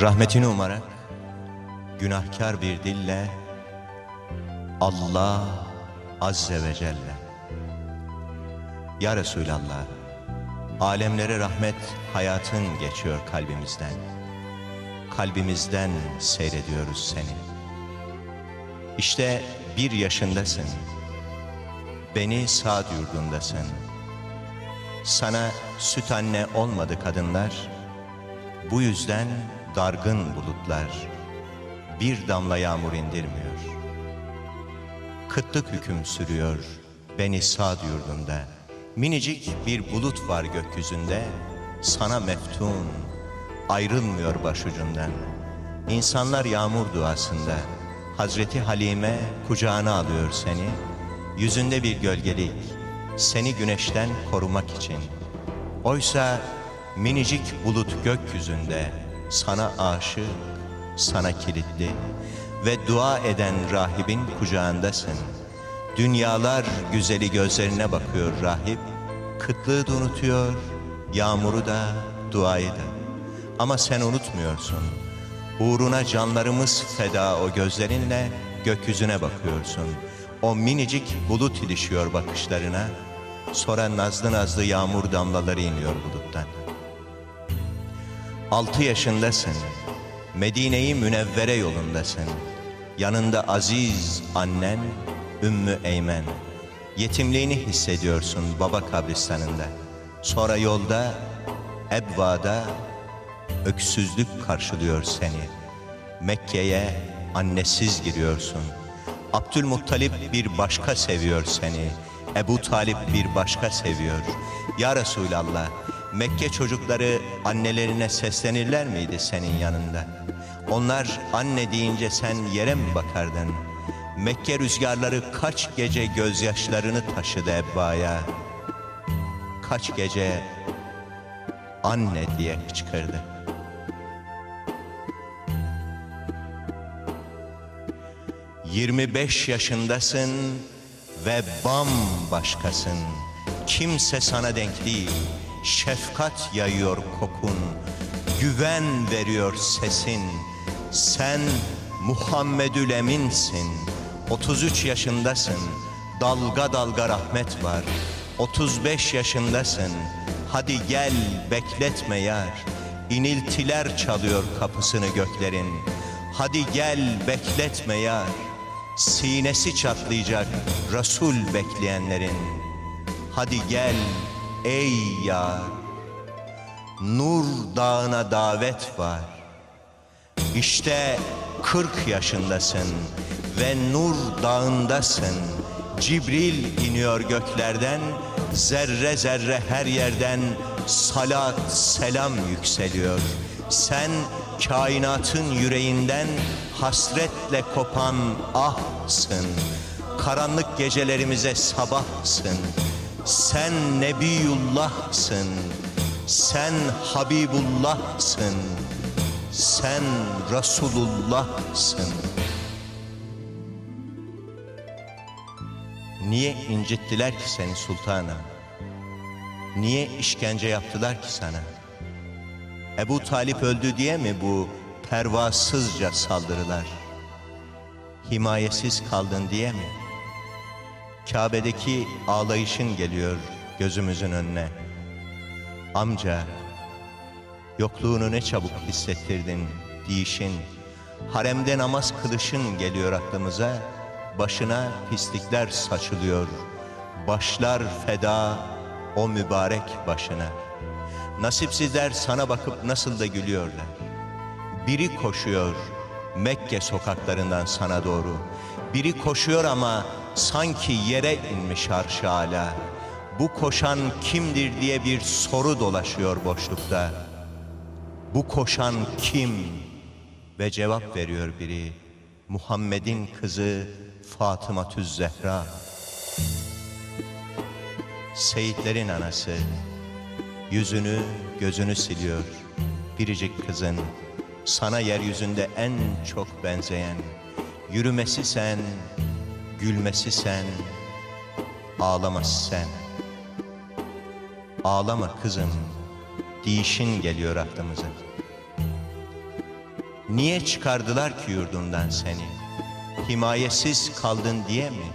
Rahmetini umarak günahkar bir dille Allah Azze ve Celle. Ya Resulallah alemlere rahmet hayatın geçiyor kalbimizden. Kalbimizden seyrediyoruz seni. İşte bir yaşındasın. Beni Sa'd yurdundasın. Sana süt anne olmadı kadınlar. Bu yüzden dargın bulutlar bir damla yağmur indirmiyor. Kıtlık hüküm sürüyor beni Sad yurdunda. Minicik bir bulut var gökyüzünde, sana meftun, ayrılmıyor başucundan. İnsanlar yağmur duasında, Hazreti Halime kucağına alıyor seni, yüzünde bir gölgelik, seni güneşten korumak için. Oysa minicik bulut gökyüzünde, sana aşık, sana kilitli ve dua eden rahibin kucağındasın. Dünyalar güzeli gözlerine bakıyor rahip, kıtlığı da unutuyor, yağmuru da, duayı da. Ama sen unutmuyorsun. Uğruna canlarımız feda o gözlerinle gökyüzüne bakıyorsun. O minicik bulut ilişiyor bakışlarına. Sonra nazlı nazlı yağmur damlaları iniyor buluttan. Altı yaşındasın. Medine-i Münevvere yolundasın. Yanında aziz annen Ümmü Eymen. Yetimliğini hissediyorsun baba kabristanında. Sonra yolda Ebva'da öksüzlük karşılıyor seni. Mekke'ye annesiz giriyorsun. Abdülmuttalip bir başka seviyor seni. Ebu Talip bir başka seviyor. Ya Resulallah Mekke çocukları annelerine seslenirler miydi senin yanında? Onlar anne deyince sen yere mi bakardın? Mekke rüzgarları kaç gece gözyaşlarını taşıdı Ebba'ya. Kaç gece anne diye hıçkırdı. Yirmi beş yaşındasın ve bambaşkasın. Kimse sana denk değil. Şefkat yayıyor kokun, güven veriyor sesin. Sen Muhammedül Emin'sin. 33 yaşındasın. Dalga dalga rahmet var. 35 yaşındasın. Hadi gel bekletme yar. İniltiler çalıyor kapısını göklerin. Hadi gel bekletme yar. Sinesi çatlayacak Resul bekleyenlerin. Hadi gel ey yar. Nur dağına davet var. İşte 40 yaşındasın ve Nur dağındasın. Cibril iniyor göklerden, zerre zerre her yerden salat, selam yükseliyor. Sen kainatın yüreğinden hasretle kopan ahsın. Karanlık gecelerimize sabahsın. Sen Nebiyullah'sın. Sen Habibullah'sın. Sen Resulullah'sın. Niye incittiler ki seni sultanım? Niye işkence yaptılar ki sana? Ebu Talip öldü diye mi bu pervasızca saldırılar? Himayesiz kaldın diye mi? Kabe'deki ağlayışın geliyor gözümüzün önüne. Amca, yokluğunu ne çabuk hissettirdin diyişin. Haremde namaz kılışın geliyor aklımıza. Başına pislikler saçılıyor. Başlar feda o mübarek başına. Nasipsizler sana bakıp nasıl da gülüyorlar. Biri koşuyor Mekke sokaklarından sana doğru. Biri koşuyor ama sanki yere inmiş arş hala. Bu koşan kimdir diye bir soru dolaşıyor boşlukta. Bu koşan kim? Ve cevap veriyor biri. Muhammed'in kızı Fatıma Tüz Zehra. Seyitlerin anası yüzünü gözünü siliyor biricik kızın sana yeryüzünde en çok benzeyen yürümesi sen gülmesi sen ağlaması sen ağlama kızım dişin geliyor aklımıza Niye çıkardılar ki yurdundan seni? Himayesiz kaldın diye mi?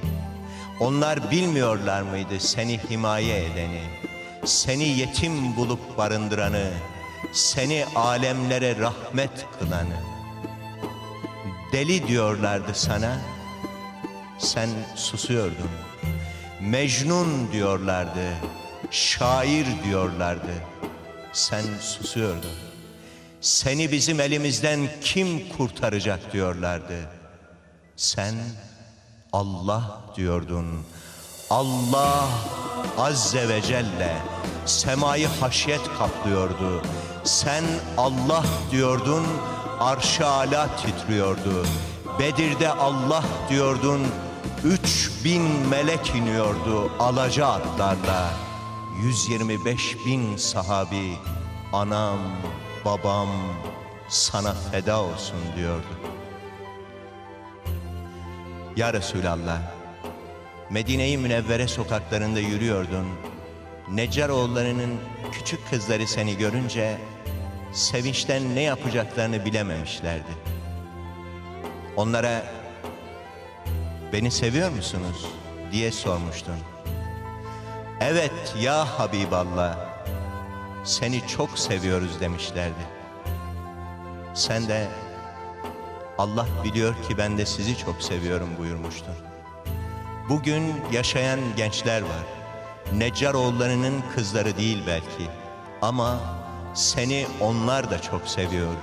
Onlar bilmiyorlar mıydı seni himaye edeni? Seni yetim bulup barındıranı, seni alemlere rahmet kılanı. Deli diyorlardı sana, sen susuyordun. Mecnun diyorlardı, şair diyorlardı, sen susuyordun. Seni bizim elimizden kim kurtaracak diyorlardı. Sen Allah diyordun. Allah Azze ve Celle semayı haşyet kaplıyordu. Sen Allah diyordun, arş-ı ala titriyordu. Bedir'de Allah diyordun, üç bin melek iniyordu alaca atlarla. 125 bin sahabi, anam, babam sana feda olsun diyordu. Ya Resulallah, Medine-i Münevvere sokaklarında yürüyordun. Neccaroğullarının küçük kızları seni görünce sevinçten ne yapacaklarını bilememişlerdi. Onlara beni seviyor musunuz diye sormuştun. Evet ya Habiballah seni çok seviyoruz demişlerdi. Sen de Allah biliyor ki ben de sizi çok seviyorum buyurmuştun. Bugün yaşayan gençler var. Neccaroğullarının kızları değil belki. Ama seni onlar da çok seviyor.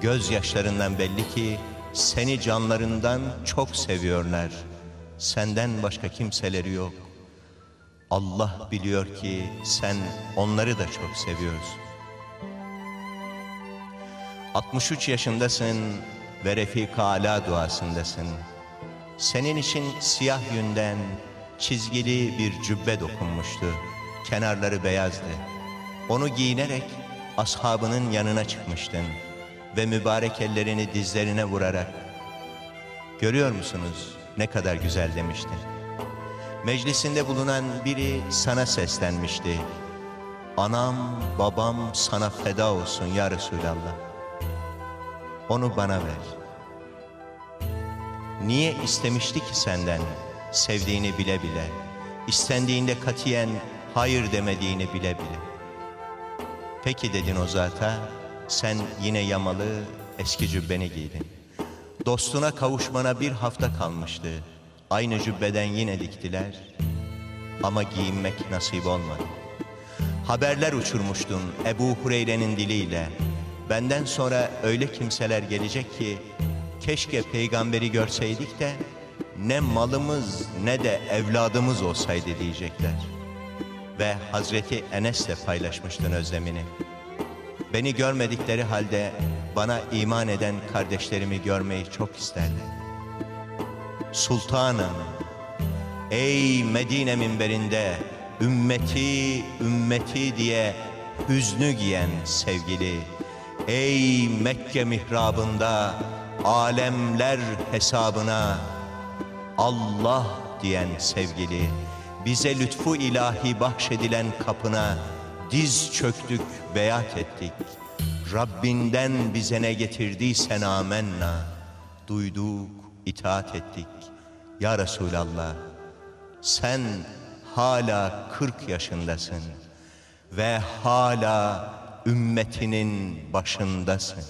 Gözyaşlarından belli ki seni canlarından çok seviyorlar. Senden başka kimseleri yok. Allah biliyor ki sen onları da çok seviyorsun. 63 yaşındasın ve Refika Ala duasındasın. Senin için siyah yünden çizgili bir cübbe dokunmuştu. Kenarları beyazdı. Onu giyinerek ashabının yanına çıkmıştın ve mübarek ellerini dizlerine vurarak Görüyor musunuz ne kadar güzel demiştin. Meclisinde bulunan biri sana seslenmişti. Anam babam sana feda olsun ya Resulallah. Onu bana ver. Niye istemişti ki senden sevdiğini bile bile, istendiğinde katiyen hayır demediğini bile bile. Peki dedin o zata, sen yine yamalı eski cübbeni giydin. Dostuna kavuşmana bir hafta kalmıştı. Aynı cübbeden yine diktiler ama giyinmek nasip olmadı. Haberler uçurmuştun Ebu Hureyre'nin diliyle. Benden sonra öyle kimseler gelecek ki keşke peygamberi görseydik de ne malımız ne de evladımız olsaydı diyecekler. Ve Hazreti Enes'le paylaşmıştın özlemini. Beni görmedikleri halde bana iman eden kardeşlerimi görmeyi çok isterler. Sultanım, ey Medine minberinde ümmeti, ümmeti diye hüznü giyen sevgili, ey Mekke mihrabında alemler hesabına Allah diyen sevgili, bize lütfu ilahi bahşedilen kapına diz çöktük, beyat ettik. Rabbinden bize ne getirdiysen amenna. Duyduk, itaat ettik. Ya Resulallah, sen hala 40 yaşındasın ve hala ümmetinin başındasın.